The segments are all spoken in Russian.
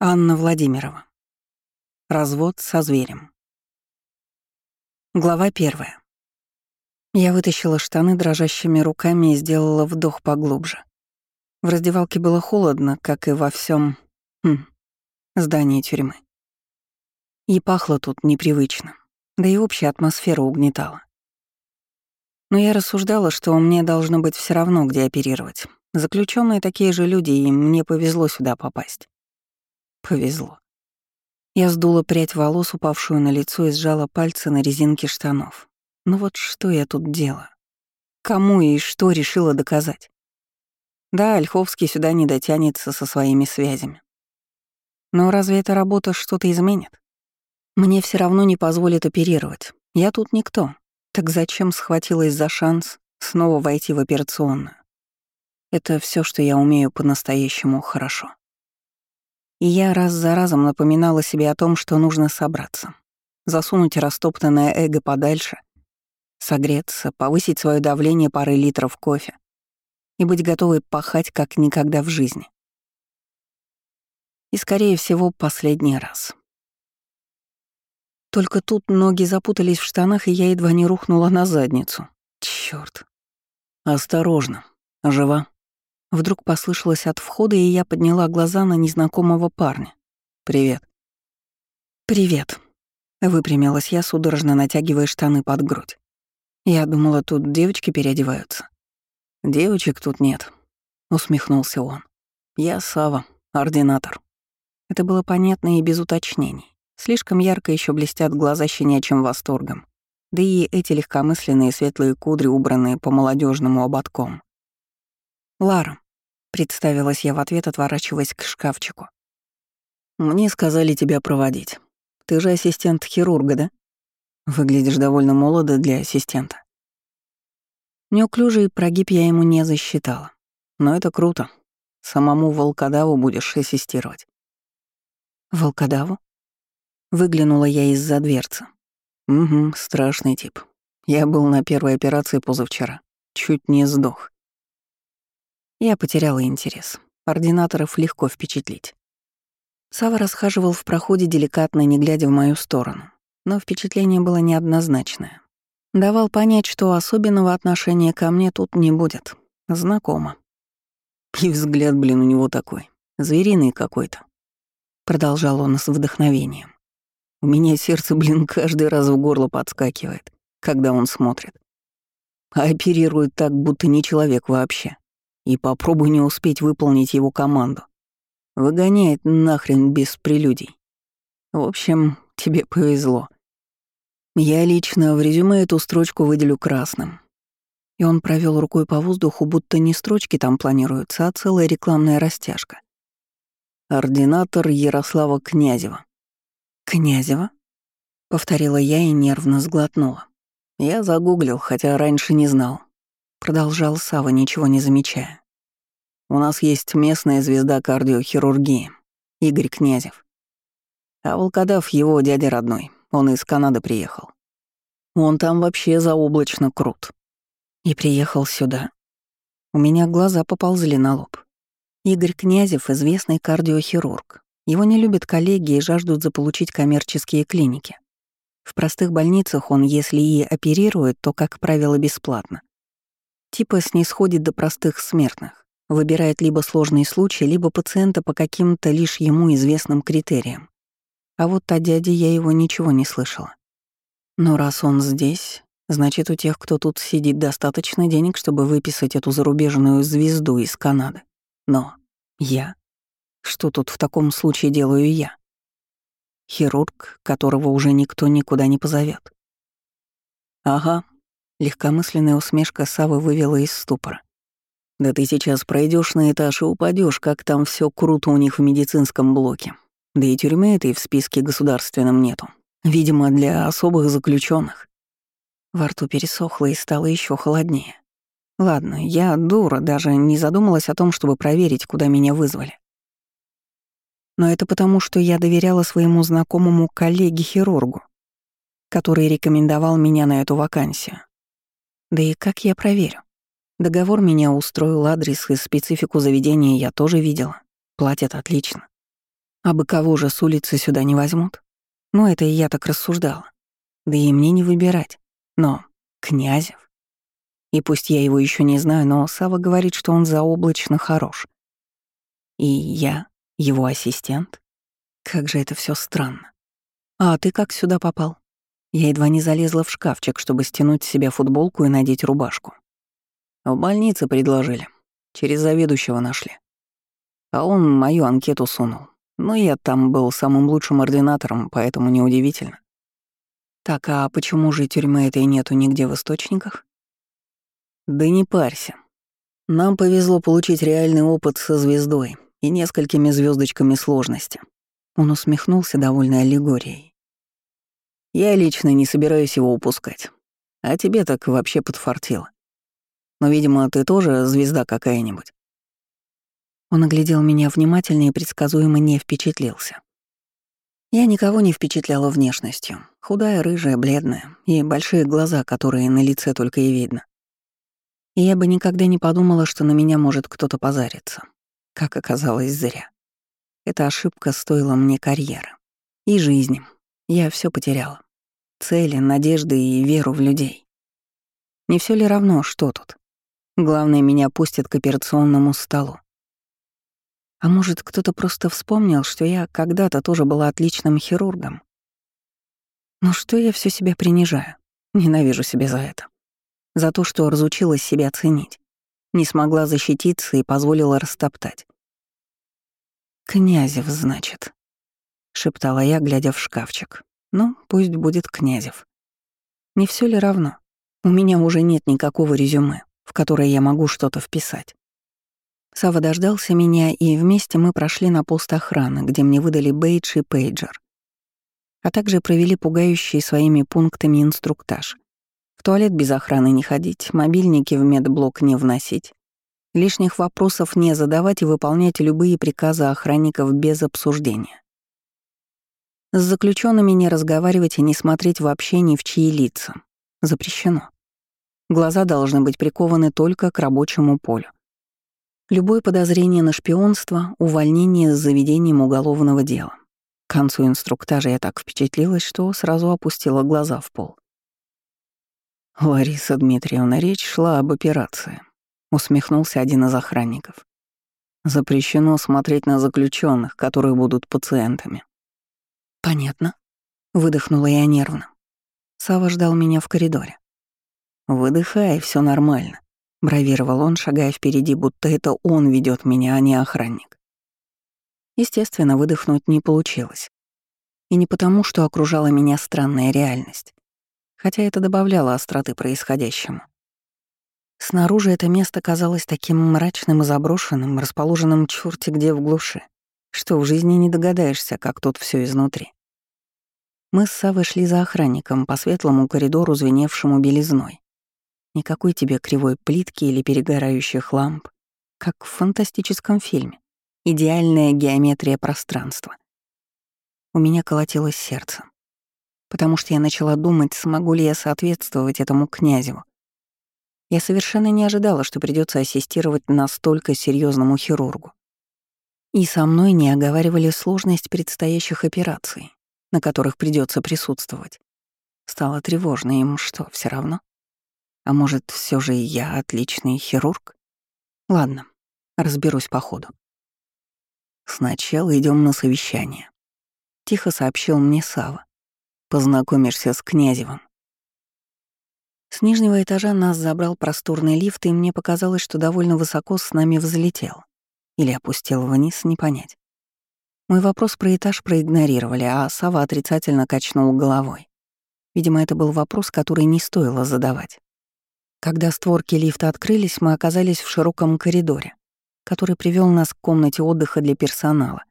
Анна Владимирова. Развод со зверем. Глава первая. Я вытащила штаны дрожащими руками и сделала вдох поглубже. В раздевалке было холодно, как и во всем хм, здании тюрьмы. И пахло тут непривычно, да и общая атмосфера угнетала. Но я рассуждала, что мне должно быть все равно, где оперировать. Заключенные такие же люди, и мне повезло сюда попасть. Повезло. Я сдула прядь волос, упавшую на лицо, и сжала пальцы на резинке штанов. Ну вот что я тут делаю? Кому и что решила доказать? Да, Ольховский сюда не дотянется со своими связями. Но разве эта работа что-то изменит? Мне все равно не позволят оперировать. Я тут никто. Так зачем схватилась за шанс снова войти в операционную? Это все, что я умею по-настоящему хорошо. И я раз за разом напоминала себе о том, что нужно собраться, засунуть растоптанное эго подальше, согреться, повысить свое давление парой литров кофе и быть готовой пахать как никогда в жизни. И, скорее всего, последний раз. Только тут ноги запутались в штанах, и я едва не рухнула на задницу. Чёрт. Осторожно. Жива? Вдруг послышалось от входа, и я подняла глаза на незнакомого парня. «Привет». «Привет», — выпрямилась я, судорожно натягивая штаны под грудь. Я думала, тут девочки переодеваются. «Девочек тут нет», — усмехнулся он. «Я Сава, ординатор». Это было понятно и без уточнений. Слишком ярко еще блестят глаза щенячьим восторгом. Да и эти легкомысленные светлые кудри, убранные по молодежному ободком. «Лара», — представилась я в ответ, отворачиваясь к шкафчику. «Мне сказали тебя проводить. Ты же ассистент хирурга, да? Выглядишь довольно молодо для ассистента». Неуклюжий прогиб я ему не засчитала. Но это круто. Самому волкодаву будешь ассистировать. «Волкодаву?» Выглянула я из-за дверцы. «Угу, страшный тип. Я был на первой операции позавчера. Чуть не сдох. Я потеряла интерес. Ординаторов легко впечатлить. Сава расхаживал в проходе деликатно, не глядя в мою сторону. Но впечатление было неоднозначное. Давал понять, что особенного отношения ко мне тут не будет. Знакомо. И взгляд, блин, у него такой. Звериный какой-то. Продолжал он с вдохновением. У меня сердце, блин, каждый раз в горло подскакивает, когда он смотрит. А оперирует так, будто не человек вообще и попробуй не успеть выполнить его команду. Выгоняет нахрен без прелюдий. В общем, тебе повезло. Я лично в резюме эту строчку выделю красным. И он провел рукой по воздуху, будто не строчки там планируются, а целая рекламная растяжка. Ординатор Ярослава Князева. «Князева?» — повторила я и нервно сглотнула. Я загуглил, хотя раньше не знал. Продолжал Сава, ничего не замечая. У нас есть местная звезда кардиохирургии, Игорь Князев. А волкодав его дядя родной, он из Канады приехал. Он там вообще заоблачно крут. И приехал сюда. У меня глаза поползли на лоб. Игорь Князев — известный кардиохирург. Его не любят коллеги и жаждут заполучить коммерческие клиники. В простых больницах он, если и оперирует, то, как правило, бесплатно. Типа снисходит до простых смертных, выбирает либо сложный случай, либо пациента по каким-то лишь ему известным критериям. А вот о дяде я его ничего не слышала. Но раз он здесь, значит, у тех, кто тут сидит, достаточно денег, чтобы выписать эту зарубежную звезду из Канады. Но я? Что тут в таком случае делаю я? Хирург, которого уже никто никуда не позовет. Ага, Легкомысленная усмешка Савы вывела из ступора. «Да ты сейчас пройдешь на этаж и упадешь, как там все круто у них в медицинском блоке. Да и тюрьмы этой в списке государственном нету. Видимо, для особых заключенных. Во рту пересохло и стало еще холоднее. Ладно, я дура, даже не задумалась о том, чтобы проверить, куда меня вызвали. Но это потому, что я доверяла своему знакомому коллеге-хирургу, который рекомендовал меня на эту вакансию. Да и как я проверю? Договор меня устроил, адрес и специфику заведения я тоже видела. Платят отлично. А бы кого же с улицы сюда не возьмут? Ну, это и я так рассуждала. Да и мне не выбирать. Но Князев. И пусть я его еще не знаю, но Сава говорит, что он заоблачно хорош. И я его ассистент? Как же это все странно. А ты как сюда попал? Я едва не залезла в шкафчик, чтобы стянуть с себя футболку и надеть рубашку. В больнице предложили. Через заведующего нашли. А он мою анкету сунул. Но я там был самым лучшим ординатором, поэтому неудивительно. Так, а почему же тюрьмы этой нету нигде в источниках? Да не парься. Нам повезло получить реальный опыт со звездой и несколькими звездочками сложности. Он усмехнулся, довольной аллегорией. Я лично не собираюсь его упускать. А тебе так вообще подфартило. Но, видимо, ты тоже звезда какая-нибудь. Он оглядел меня внимательно и предсказуемо не впечатлился. Я никого не впечатляла внешностью. Худая, рыжая, бледная и большие глаза, которые на лице только и видно. И я бы никогда не подумала, что на меня может кто-то позариться. Как оказалось, зря. Эта ошибка стоила мне карьеры. И жизни. Я все потеряла. Цели, надежды и веру в людей. Не все ли равно, что тут? Главное, меня пустят к операционному столу. А может, кто-то просто вспомнил, что я когда-то тоже была отличным хирургом? Но что я все себя принижаю? Ненавижу себя за это. За то, что разучилась себя ценить. Не смогла защититься и позволила растоптать. «Князев, значит», — шептала я, глядя в шкафчик. «Ну, пусть будет Князев. Не все ли равно? У меня уже нет никакого резюме, в которое я могу что-то вписать. Сава дождался меня, и вместе мы прошли на пост охраны, где мне выдали бейдж и пейджер. А также провели пугающий своими пунктами инструктаж. В туалет без охраны не ходить, мобильники в медблок не вносить, лишних вопросов не задавать и выполнять любые приказы охранников без обсуждения. С заключенными не разговаривать и не смотреть вообще ни в чьи лица. Запрещено. Глаза должны быть прикованы только к рабочему полю. Любое подозрение на шпионство — увольнение с заведением уголовного дела. К концу инструктажа я так впечатлилась, что сразу опустила глаза в пол. «Лариса Дмитриевна, речь шла об операции», — усмехнулся один из охранников. «Запрещено смотреть на заключенных, которые будут пациентами». «Понятно», — выдохнула я нервно. Сава ждал меня в коридоре. «Выдыхай, все нормально. Бравировал он, шагая впереди, будто это он ведет меня, а не охранник. Естественно, выдохнуть не получилось. И не потому, что окружала меня странная реальность, хотя это добавляло остроты происходящему. Снаружи это место казалось таким мрачным и заброшенным, расположенным черти где в глуши, что в жизни не догадаешься, как тут все изнутри. Мы с Савой шли за охранником по светлому коридору, звеневшему белизной. Никакой тебе кривой плитки или перегорающих ламп, как в фантастическом фильме. Идеальная геометрия пространства. У меня колотилось сердце, потому что я начала думать, смогу ли я соответствовать этому князеву. Я совершенно не ожидала, что придется ассистировать настолько серьезному хирургу. И со мной не оговаривали сложность предстоящих операций, на которых придется присутствовать. Стало тревожно им, что все равно? А может, все же я отличный хирург? Ладно, разберусь по ходу. Сначала идем на совещание. Тихо сообщил мне Сава. Познакомишься с Князевым. С нижнего этажа нас забрал просторный лифт, и мне показалось, что довольно высоко с нами взлетел. Или опустил вниз, не понять. Мой вопрос про этаж проигнорировали, а Сава отрицательно качнул головой. Видимо, это был вопрос, который не стоило задавать. Когда створки лифта открылись, мы оказались в широком коридоре, который привел нас к комнате отдыха для персонала.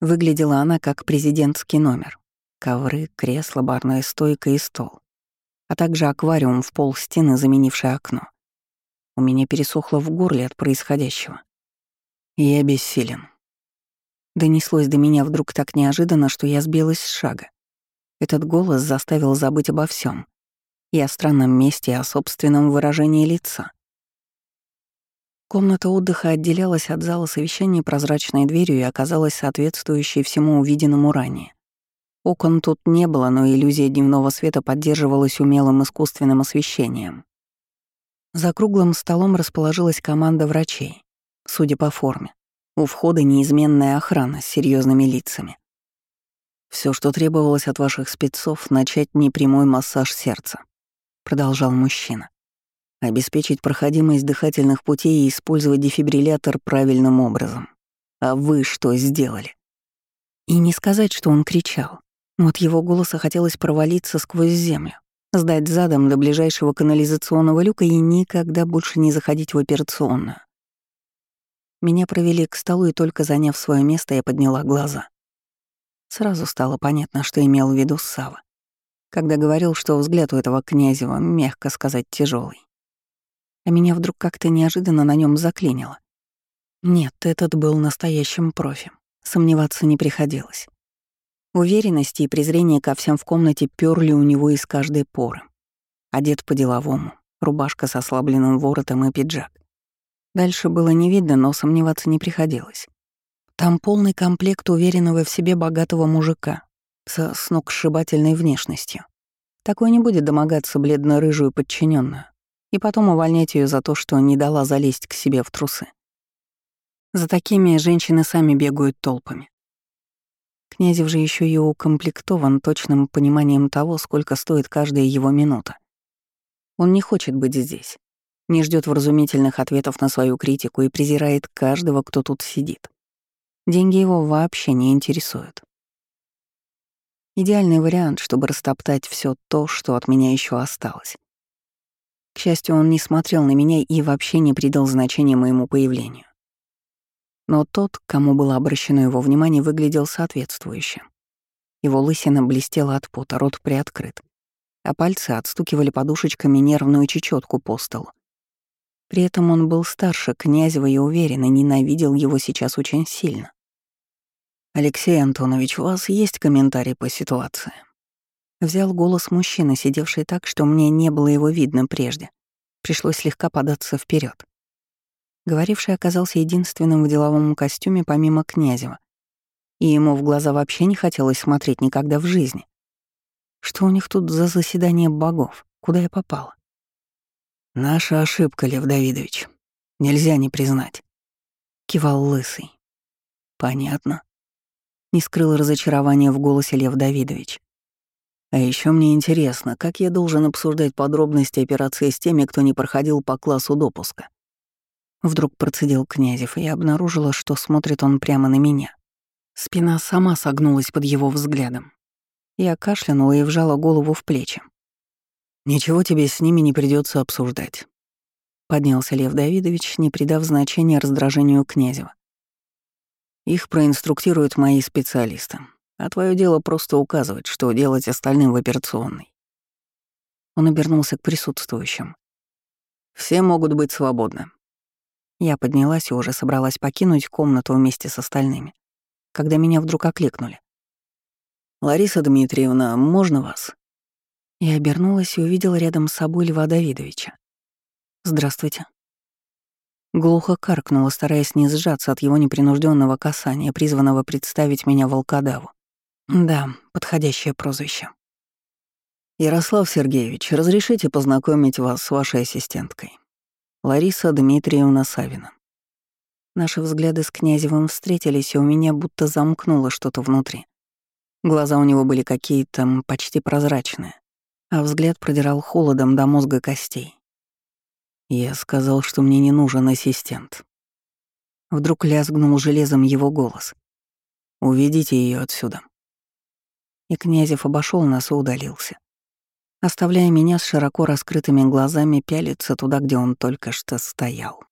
Выглядела она как президентский номер. Ковры, кресло, барная стойка и стол. А также аквариум в пол стены, заменивший окно. У меня пересохло в горле от происходящего. Я бессилен. Донеслось до меня вдруг так неожиданно, что я сбилась с шага. Этот голос заставил забыть обо всем и о странном месте, и о собственном выражении лица. Комната отдыха отделялась от зала совещаний прозрачной дверью и оказалась соответствующей всему увиденному ранее. Окон тут не было, но иллюзия дневного света поддерживалась умелым искусственным освещением. За круглым столом расположилась команда врачей, судя по форме. У входа неизменная охрана с серьезными лицами. Все, что требовалось от ваших спецов, начать непрямой массаж сердца, продолжал мужчина. Обеспечить проходимость дыхательных путей и использовать дефибриллятор правильным образом. А вы что сделали? И не сказать, что он кричал. Но от его голоса хотелось провалиться сквозь землю, сдать задом до ближайшего канализационного люка и никогда больше не заходить в операционную. Меня провели к столу, и только заняв свое место, я подняла глаза. Сразу стало понятно, что имел в виду Сава, когда говорил, что взгляд у этого князева, мягко сказать, тяжелый. А меня вдруг как-то неожиданно на нем заклинило. Нет, этот был настоящим профи. Сомневаться не приходилось. Уверенности и презрение ко всем в комнате перли у него из каждой поры. Одет по-деловому, рубашка со ослабленным воротом и пиджак. Дальше было не видно, но сомневаться не приходилось. Там полный комплект уверенного в себе богатого мужика со сногсшибательной внешностью. Такой не будет домогаться бледно-рыжую подчиненную и потом увольнять ее за то, что не дала залезть к себе в трусы. За такими женщины сами бегают толпами. Князев же еще и укомплектован точным пониманием того, сколько стоит каждая его минута. Он не хочет быть здесь, не ждет вразумительных ответов на свою критику и презирает каждого, кто тут сидит. Деньги его вообще не интересуют. Идеальный вариант, чтобы растоптать все то, что от меня еще осталось. К счастью, он не смотрел на меня и вообще не придал значения моему появлению. Но тот, кому было обращено его внимание, выглядел соответствующе. Его лысина блестела от пота, рот приоткрыт, а пальцы отстукивали подушечками нервную чечетку по столу. При этом он был старше Князева и уверенно ненавидел его сейчас очень сильно. «Алексей Антонович, у вас есть комментарий по ситуации?» Взял голос мужчины, сидевший так, что мне не было его видно прежде. Пришлось слегка податься вперед. Говоривший оказался единственным в деловом костюме помимо Князева. И ему в глаза вообще не хотелось смотреть никогда в жизни. Что у них тут за заседание богов? Куда я попала? «Наша ошибка, Лев Давидович. Нельзя не признать», — кивал Лысый. «Понятно». Не скрыл разочарование в голосе Лев Давидович. А еще мне интересно, как я должен обсуждать подробности операции с теми, кто не проходил по классу допуска. Вдруг процедил Князев, и я обнаружила, что смотрит он прямо на меня. Спина сама согнулась под его взглядом. Я кашлянула и вжала голову в плечи. «Ничего тебе с ними не придется обсуждать», — поднялся Лев Давидович, не придав значения раздражению Князева. «Их проинструктируют мои специалисты, а твое дело просто указывать, что делать остальным в операционной». Он обернулся к присутствующим. «Все могут быть свободны. Я поднялась и уже собралась покинуть комнату вместе с остальными, когда меня вдруг окликнули. «Лариса Дмитриевна, можно вас?» Я обернулась и увидела рядом с собой Льва Давидовича. «Здравствуйте». Глухо каркнула, стараясь не сжаться от его непринужденного касания, призванного представить меня волкодаву. Да, подходящее прозвище. «Ярослав Сергеевич, разрешите познакомить вас с вашей ассистенткой?» Лариса Дмитриевна Савина. Наши взгляды с Князевым встретились, и у меня будто замкнуло что-то внутри. Глаза у него были какие-то почти прозрачные, а взгляд продирал холодом до мозга костей. Я сказал, что мне не нужен ассистент. Вдруг лязгнул железом его голос. «Уведите ее отсюда». И Князев обошел нас и удалился оставляя меня с широко раскрытыми глазами пялиться туда, где он только что стоял.